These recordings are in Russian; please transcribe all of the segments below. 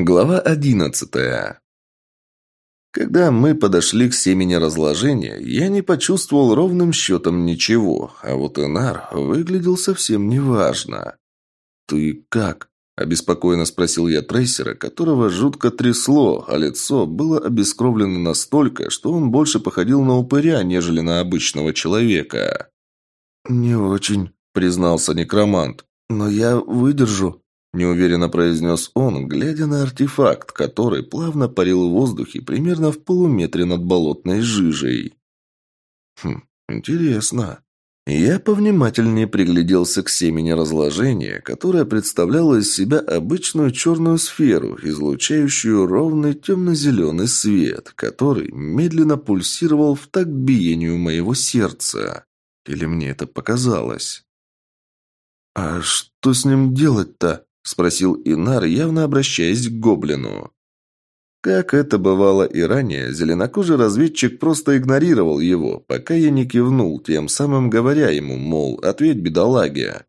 Глава одиннадцатая. Когда мы подошли к семени разложения, я не почувствовал ровным счетом ничего, а вот Инар выглядел совсем неважно. «Ты как?» – обеспокоенно спросил я трейсера, которого жутко трясло, а лицо было обескровлено настолько, что он больше походил на упыря, нежели на обычного человека. «Не очень», – признался некромант, – «но я выдержу». Неуверенно произнес он, глядя на артефакт, который плавно парил в воздухе примерно в полуметре над болотной жижей. Хм, интересно. Я повнимательнее пригляделся к семени разложения, которое представляло из себя обычную черную сферу, излучающую ровный темно-зеленый свет, который медленно пульсировал в такт биению моего сердца. Или мне это показалось? «А что с ним делать-то?» Спросил Инар, явно обращаясь к гоблину. Как это бывало и ранее, зеленокожий разведчик просто игнорировал его, пока я не кивнул, тем самым говоря ему, мол, ответь бедолаге.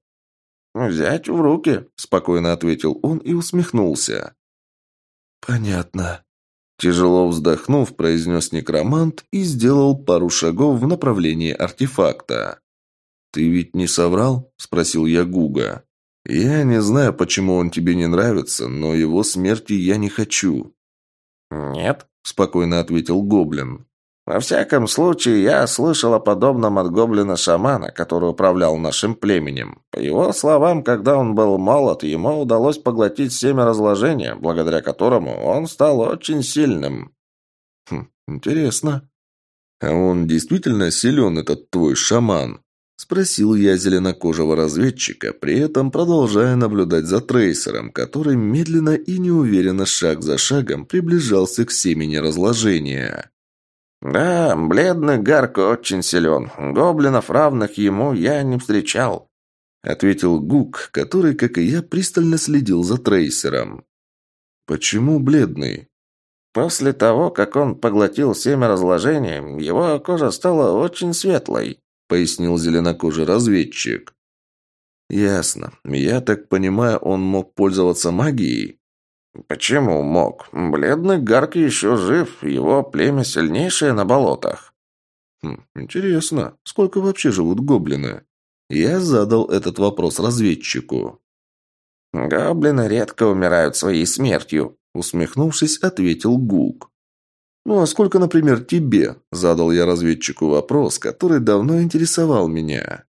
«Взять в руки», – спокойно ответил он и усмехнулся. «Понятно». Тяжело вздохнув, произнес некромант и сделал пару шагов в направлении артефакта. «Ты ведь не соврал?» – спросил я Гуга. «Я не знаю, почему он тебе не нравится, но его смерти я не хочу». «Нет», – спокойно ответил Гоблин. «Во всяком случае, я слышал о подобном от гоблина-шамана, который управлял нашим племенем. По его словам, когда он был молод, ему удалось поглотить семя разложения, благодаря которому он стал очень сильным». «Хм, интересно. А он действительно силен, этот твой шаман?» Спросил я зеленокожего разведчика, при этом продолжая наблюдать за трейсером, который медленно и неуверенно шаг за шагом приближался к семени разложения. «Да, бледный Гарк очень силен. Гоблинов, равных ему, я не встречал», — ответил Гук, который, как и я, пристально следил за трейсером. «Почему бледный?» «После того, как он поглотил семя разложения, его кожа стала очень светлой», пояснил зеленокожий разведчик. «Ясно. Я так понимаю, он мог пользоваться магией?» «Почему мог? Бледный Гарк еще жив, его племя сильнейшее на болотах». Хм, «Интересно, сколько вообще живут гоблины?» Я задал этот вопрос разведчику. «Гоблины редко умирают своей смертью», усмехнувшись, ответил Гук. «Ну а сколько, например, тебе?» – задал я разведчику вопрос, который давно интересовал меня.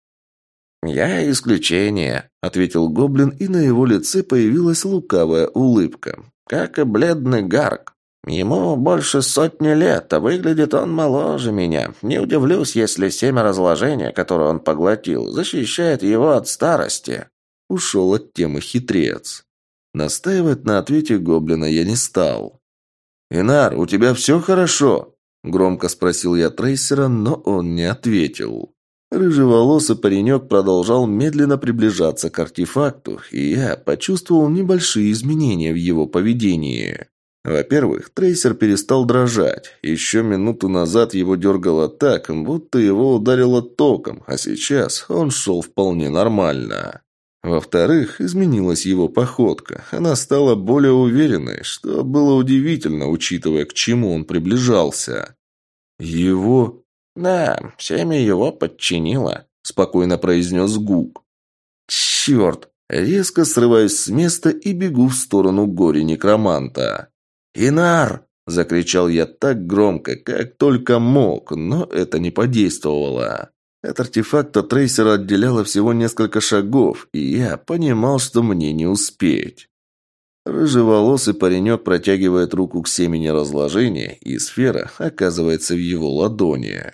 «Я исключение», – ответил гоблин, и на его лице появилась лукавая улыбка. «Как и бледный гарк. Ему больше сотни лет, а выглядит он моложе меня. Не удивлюсь, если семя разложения, которое он поглотил, защищает его от старости». Ушел от темы хитрец. Настаивать на ответе гоблина я не стал. «Инар, у тебя все хорошо?» Громко спросил я трейсера, но он не ответил. Рыжеволосый паренек продолжал медленно приближаться к артефакту, и я почувствовал небольшие изменения в его поведении. Во-первых, трейсер перестал дрожать. Еще минуту назад его дергало так, будто его ударило током, а сейчас он шел вполне нормально. Во-вторых, изменилась его походка. Она стала более уверенной, что было удивительно, учитывая, к чему он приближался. «Его...» «Да, семя его подчинило», — спокойно произнес Гук. «Черт!» Резко срываюсь с места и бегу в сторону горе некроманта. «Инар!» – закричал я так громко, как только мог, но это не подействовало. От артефакта трейсера отделяло всего несколько шагов, и я понимал, что мне не успеть. Рыжеволосый паренек протягивает руку к семени разложения, и сфера оказывается в его ладони.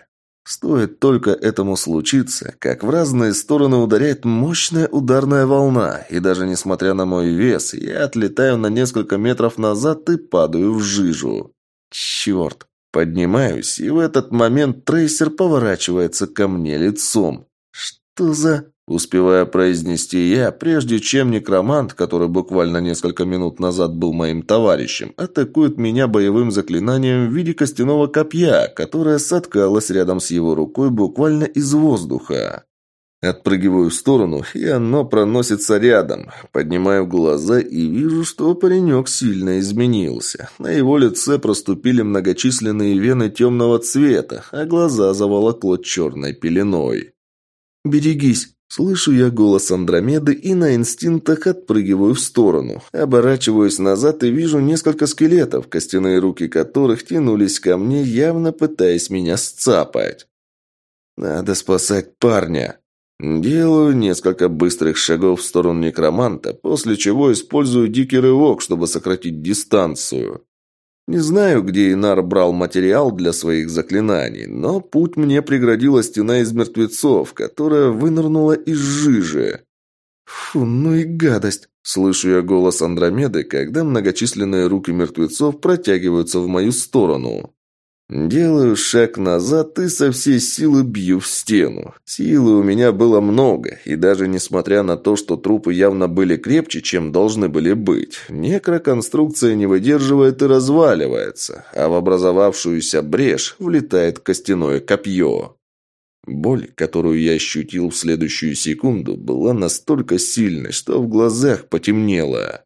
Стоит только этому случиться, как в разные стороны ударяет мощная ударная волна, и даже несмотря на мой вес, я отлетаю на несколько метров назад и падаю в жижу. Черт! Поднимаюсь, и в этот момент трейсер поворачивается ко мне лицом. «Что за...» Успевая произнести я, прежде чем некромант, который буквально несколько минут назад был моим товарищем, атакует меня боевым заклинанием в виде костяного копья, которое соткалось рядом с его рукой буквально из воздуха. Отпрыгиваю в сторону, и оно проносится рядом. Поднимаю глаза и вижу, что паренек сильно изменился. На его лице проступили многочисленные вены темного цвета, а глаза заволокло черной пеленой. «Берегись!» Слышу я голос Андромеды и на инстинктах отпрыгиваю в сторону. Оборачиваюсь назад и вижу несколько скелетов, костяные руки которых тянулись ко мне, явно пытаясь меня сцапать. Надо спасать парня. Делаю несколько быстрых шагов в сторону некроманта, после чего использую дикий рывок, чтобы сократить дистанцию. Не знаю, где Инар брал материал для своих заклинаний, но путь мне преградила стена из мертвецов, которая вынырнула из жижи. Фу, ну и гадость! Слышу я голос Андромеды, когда многочисленные руки мертвецов протягиваются в мою сторону. Делаю шаг назад и со всей силы бью в стену. Силы у меня было много, и даже несмотря на то, что трупы явно были крепче, чем должны были быть, некроконструкция не выдерживает и разваливается, а в образовавшуюся брешь влетает костяное копье. Боль, которую я ощутил в следующую секунду, была настолько сильной, что в глазах потемнело.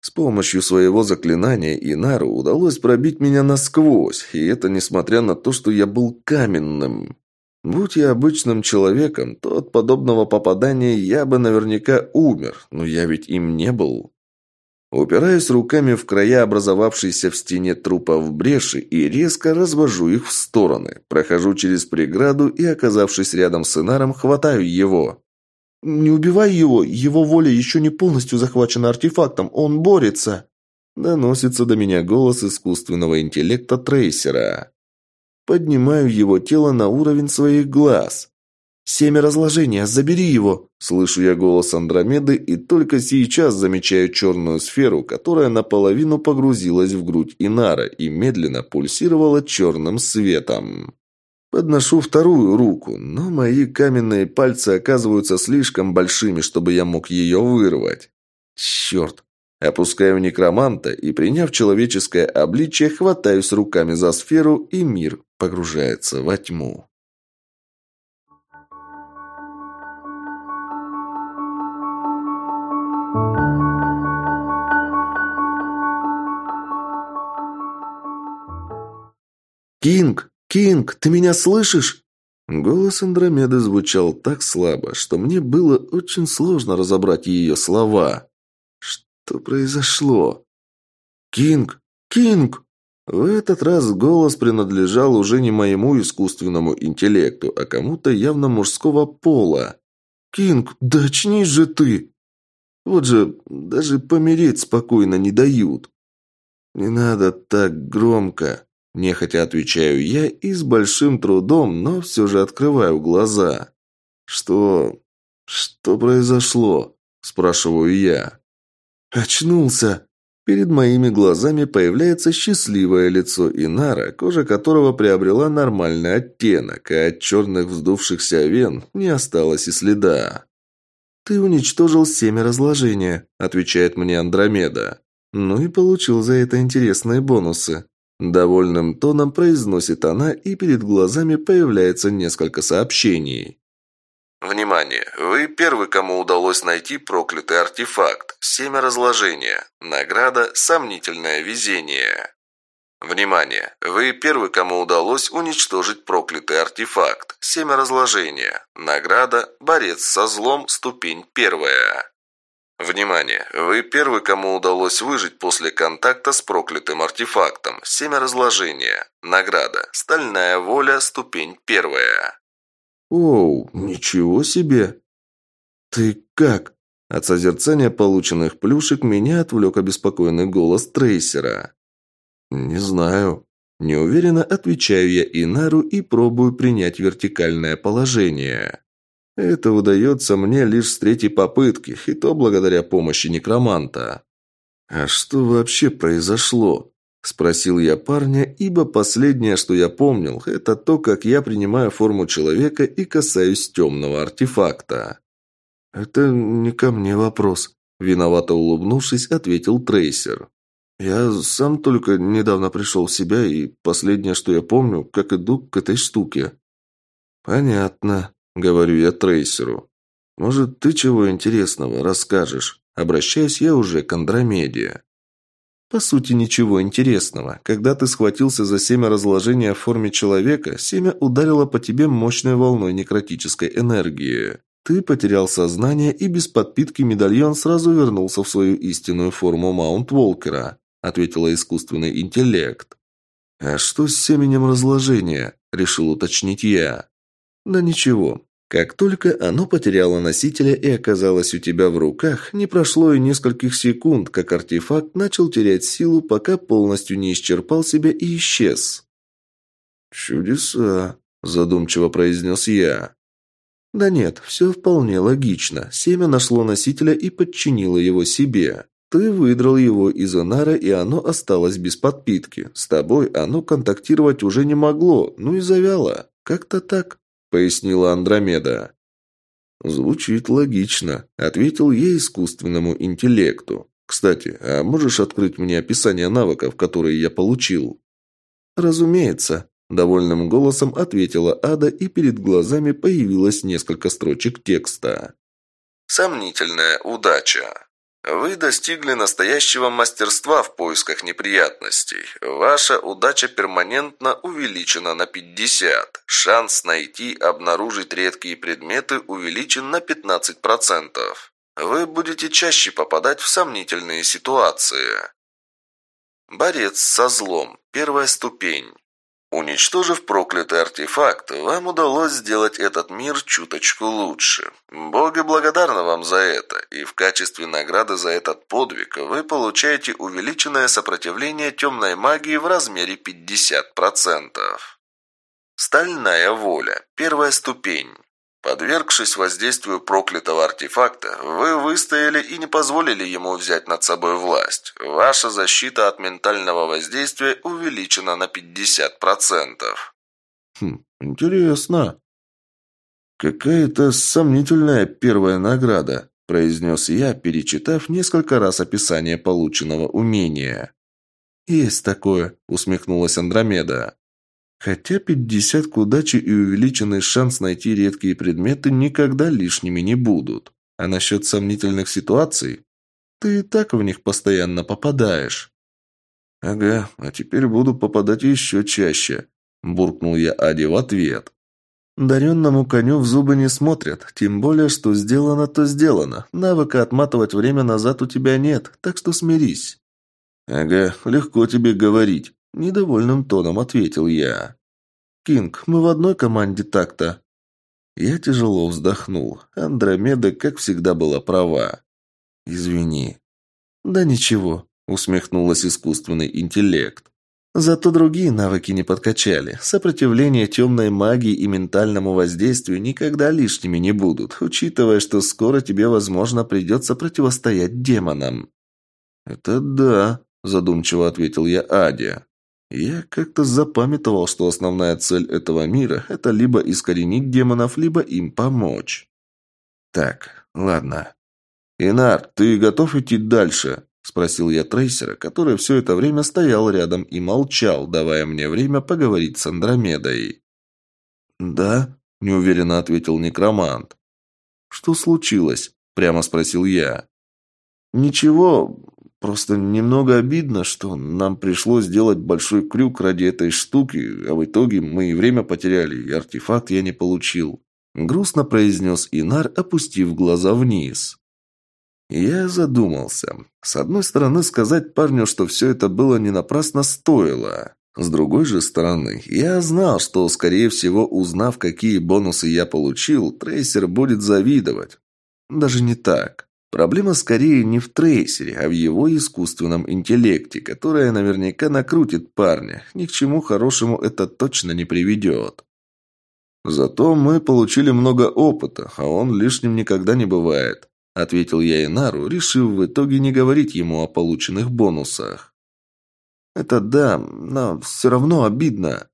С помощью своего заклинания Инару удалось пробить меня насквозь, и это несмотря на то, что я был каменным. Будь я обычным человеком, то от подобного попадания я бы наверняка умер, но я ведь им не был. Упираюсь руками в края образовавшейся в стене трупа в бреши и резко развожу их в стороны. Прохожу через преграду и, оказавшись рядом с Инаром, хватаю его. «Не убивай его, его воля еще не полностью захвачена артефактом, он борется!» Доносится до меня голос искусственного интеллекта трейсера. Поднимаю его тело на уровень своих глаз. «Семя разложения, забери его!» Слышу я голос Андромеды и только сейчас замечаю черную сферу, которая наполовину погрузилась в грудь Инара и медленно пульсировала черным светом. Подношу вторую руку, но мои каменные пальцы оказываются слишком большими, чтобы я мог ее вырвать. Черт! Опускаю некроманта и, приняв человеческое обличие, хватаюсь руками за сферу, и мир погружается во тьму. «Кинг!» «Кинг, ты меня слышишь?» Голос Андромеды звучал так слабо, что мне было очень сложно разобрать ее слова. «Что произошло?» «Кинг! Кинг!» В этот раз голос принадлежал уже не моему искусственному интеллекту, а кому-то явно мужского пола. «Кинг, да очнись же ты!» Вот же даже помереть спокойно не дают. «Не надо так громко!» Нехотя отвечаю я и с большим трудом, но все же открываю глаза. «Что... что произошло?» – спрашиваю я. «Очнулся!» Перед моими глазами появляется счастливое лицо Инара, кожа которого приобрела нормальный оттенок, а от черных вздувшихся вен не осталось и следа. «Ты уничтожил семя разложения», – отвечает мне Андромеда. «Ну и получил за это интересные бонусы. Довольным тоном произносит она, и перед глазами появляется несколько сообщений. Внимание! Вы первый, кому удалось найти проклятый артефакт. Семя разложения. Награда «Сомнительное везение». Внимание! Вы первый, кому удалось уничтожить проклятый артефакт. Семя разложения. Награда «Борец со злом. Ступень первая». Внимание! Вы первый, кому удалось выжить после контакта с проклятым артефактом. Семя разложения. Награда. Стальная воля. Ступень первая. Оу, ничего себе! Ты как? От созерцания полученных плюшек меня отвлек обеспокоенный голос трейсера. «Не знаю». Неуверенно отвечаю я Инару и пробую принять вертикальное положение. Это удается мне лишь с третьей попытки, и то благодаря помощи некроманта. «А что вообще произошло?» – спросил я парня, ибо последнее, что я помнил, это то, как я принимаю форму человека и касаюсь темного артефакта. «Это не ко мне вопрос», – виновато улыбнувшись, ответил Трейсер. «Я сам только недавно пришел в себя, и последнее, что я помню, как иду к этой штуке». «Понятно», говорю я трейсеру. Может, ты чего интересного расскажешь? Обращаюсь я уже к Андромеде. По сути, ничего интересного. Когда ты схватился за семя разложения в форме человека, семя ударило по тебе мощной волной некротической энергии. Ты потерял сознание, и без подпитки медальон сразу вернулся в свою истинную форму Маунт-Волкера, ответила искусственный интеллект. А что с семенем разложения? Решил уточнить я. Да ничего. Как только оно потеряло носителя и оказалось у тебя в руках, не прошло и нескольких секунд, как артефакт начал терять силу, пока полностью не исчерпал себя и исчез. «Чудеса», – задумчиво произнес я. «Да нет, все вполне логично. Семя нашло носителя и подчинило его себе. Ты выдрал его из Инара, и оно осталось без подпитки. С тобой оно контактировать уже не могло, ну и завяло. Как-то так». – пояснила Андромеда. «Звучит логично», – ответил я искусственному интеллекту. «Кстати, а можешь открыть мне описание навыков, которые я получил?» «Разумеется», – довольным голосом ответила Ада, и перед глазами появилось несколько строчек текста. «Сомнительная удача». Вы достигли настоящего мастерства в поисках неприятностей. Ваша удача перманентно увеличена на 50. Шанс найти, обнаружить редкие предметы увеличен на 15%. Вы будете чаще попадать в сомнительные ситуации. Борец со злом. Первая ступень. Уничтожив проклятый артефакт, вам удалось сделать этот мир чуточку лучше. Боги благодарны вам за это, и в качестве награды за этот подвиг вы получаете увеличенное сопротивление темной магии в размере 50%. Стальная воля. Первая ступень. Подвергшись воздействию проклятого артефакта, вы выстояли и не позволили ему взять над собой власть. Ваша защита от ментального воздействия увеличена на 50%. Хм, интересно. Какая-то сомнительная первая награда, произнес я, перечитав несколько раз описание полученного умения. Есть такое, усмехнулась Андромеда. Хотя 50 к удаче и увеличенный шанс найти редкие предметы никогда лишними не будут. А насчет сомнительных ситуаций? Ты и так в них постоянно попадаешь. «Ага, а теперь буду попадать еще чаще», – буркнул я Аде в ответ. Даренному коню в зубы не смотрят, тем более, что сделано, то сделано. Навыка отматывать время назад у тебя нет, так что смирись. Ага, легко тебе говорить. Недовольным тоном ответил я. «Кинг, мы в одной команде так-то». Я тяжело вздохнул. Андромеда, как всегда, была права. «Извини». «Да ничего», — усмехнулась искусственный интеллект. Зато другие навыки не подкачали. Сопротивление темной магии и ментальному воздействию никогда лишними не будут, учитывая, что скоро тебе, возможно, придется противостоять демонам. «Это да», – задумчиво ответил я Аде. Я как-то запамятовал, что основная цель этого мира – это либо искоренить демонов, либо им помочь. Так, ладно. «Инар, ты готов идти дальше?» – спросил я трейсера, который все это время стоял рядом и молчал, давая мне время поговорить с Андромедой. «Да», – неуверенно ответил некромант. «Что случилось?» – прямо спросил я. «Ничего, Просто немного обидно, что нам пришлось сделать большой крюк ради этой штуки, а в итоге мы и время потеряли, и артефакт я не получил. Грустно произнес Инар, опустив глаза вниз. Я задумался. С одной стороны, сказать парню, что все это было не напрасно, стоило. С другой же стороны, я знал, что, скорее всего, узнав, какие бонусы я получил, трейсер будет завидовать. Даже не так. Проблема скорее не в трейсере, а в его искусственном интеллекте, которая наверняка накрутит парня. Ни к чему хорошему это точно не приведет. «Зато мы получили много опыта, а он лишним никогда не бывает», ответил я Инару, решив в итоге не говорить ему о полученных бонусах. «Это да, но все равно обидно».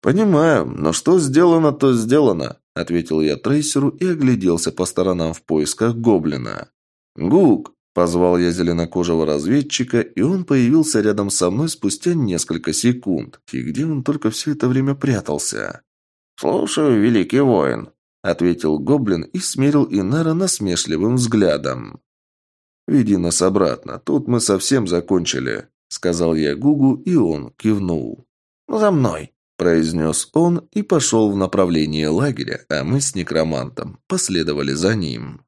«Понимаю, но что сделано, то сделано ответил я трейсеру и огляделся по сторонам в поисках гоблина. «Гук!» – позвал я зеленокожего разведчика, и он появился рядом со мной спустя несколько секунд. И где он только все это время прятался? «Слушаю, великий воин», — ответил гоблин и смерил Инара насмешливым взглядом. «Веди нас обратно, тут мы совсем закончили», — сказал я Гугу, и он кивнул. «За мной», — произнес он и пошел в направлении лагеря, а мы с некромантом последовали за ним.